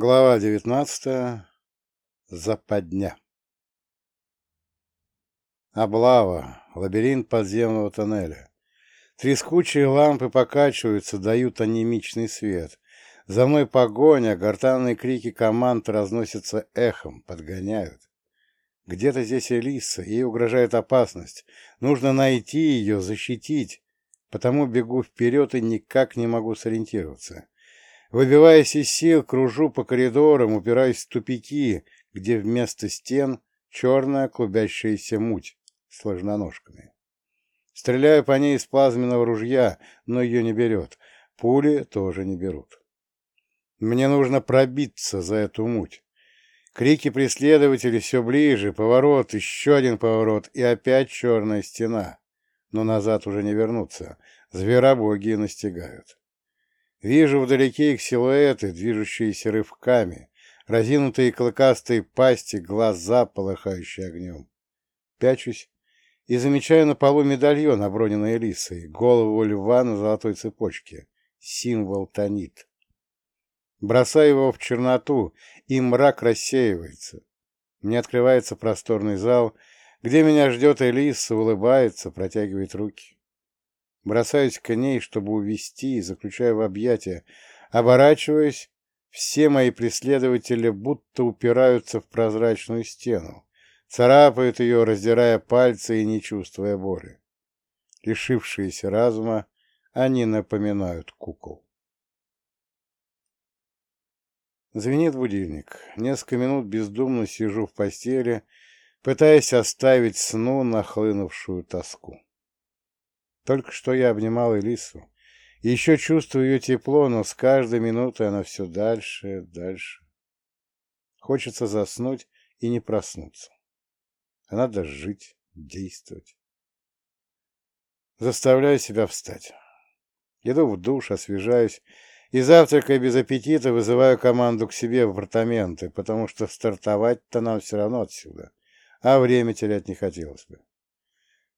Глава девятнадцатая. Западня. Облава. Лабиринт подземного тоннеля. Трескучие лампы покачиваются, дают анемичный свет. За мной погоня, гортанные крики команд разносятся эхом, подгоняют. Где-то здесь Элиса, ей угрожает опасность. Нужно найти ее, защитить. Потому бегу вперед и никак не могу сориентироваться. Выбиваясь из сил, кружу по коридорам, упираясь в тупики, где вместо стен черная клубящаяся муть с ложноножками. Стреляю по ней из плазменного ружья, но ее не берет. Пули тоже не берут. Мне нужно пробиться за эту муть. Крики преследователей все ближе, поворот, еще один поворот, и опять черная стена. Но назад уже не вернуться. Зверобоги настигают. Вижу вдалеке их силуэты, движущиеся рывками, разинутые клыкастые пасти, глаза, полыхающие огнем. Пячусь и замечаю на полу медальон, оброненный Элисой, голову льва на золотой цепочке, символ Танит. Бросаю его в черноту, и мрак рассеивается. Мне открывается просторный зал, где меня ждет Элиса, улыбается, протягивает руки. Бросаюсь к ней, чтобы увести, заключая в объятия. Оборачиваясь, все мои преследователи будто упираются в прозрачную стену, царапают ее, раздирая пальцы и не чувствуя боли. Лишившиеся разума, они напоминают кукол. Звенит будильник. Несколько минут бездумно сижу в постели, пытаясь оставить сну нахлынувшую тоску. Только что я обнимал Элису. Еще чувствую ее тепло, но с каждой минутой она все дальше, дальше. Хочется заснуть и не проснуться. А надо жить, действовать. Заставляю себя встать. Иду в душ, освежаюсь, и завтракая без аппетита вызываю команду к себе в апартаменты, потому что стартовать-то нам все равно отсюда, а время терять не хотелось бы.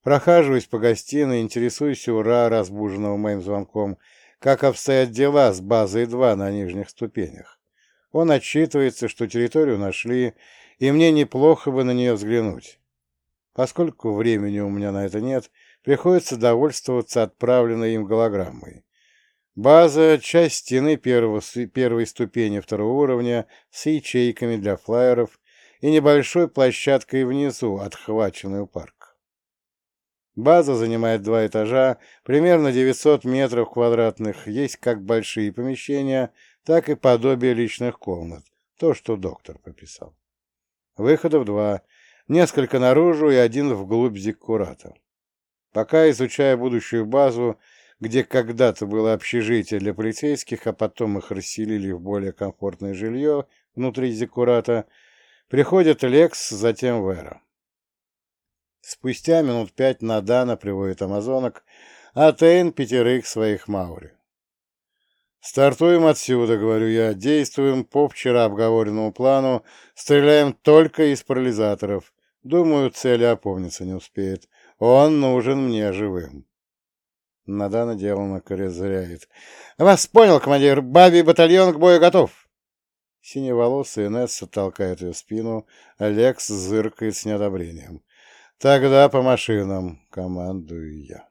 Прохаживаюсь по гостиной, интересуюсь ура, разбуженного моим звонком, как обстоят дела с базой 2 на нижних ступенях. Он отчитывается, что территорию нашли, и мне неплохо бы на нее взглянуть. Поскольку времени у меня на это нет, приходится довольствоваться отправленной им голограммой. База — часть стены первого, первой ступени второго уровня с ячейками для флайеров и небольшой площадкой внизу, отхваченной у парка. База занимает два этажа, примерно 900 метров квадратных, есть как большие помещения, так и подобие личных комнат, то, что доктор прописал. Выходов два, несколько наружу и один вглубь зиккурата. Пока изучая будущую базу, где когда-то было общежитие для полицейских, а потом их расселили в более комфортное жилье внутри зиккурата, приходит Лекс, затем Вера. Спустя минут пять Надана приводит амазонок, а Тейн пятерых своих маури. «Стартуем отсюда», — говорю я, — «действуем по вчера обговоренному плану, стреляем только из парализаторов. Думаю, цели опомниться не успеет. Он нужен мне живым». Надана деланно корезряет. «Вас понял, командир. Баби батальон к бою готов». Синеволосая Несса толкает ее спину, Алекс зыркает с неодобрением. Тогда по машинам, командую я.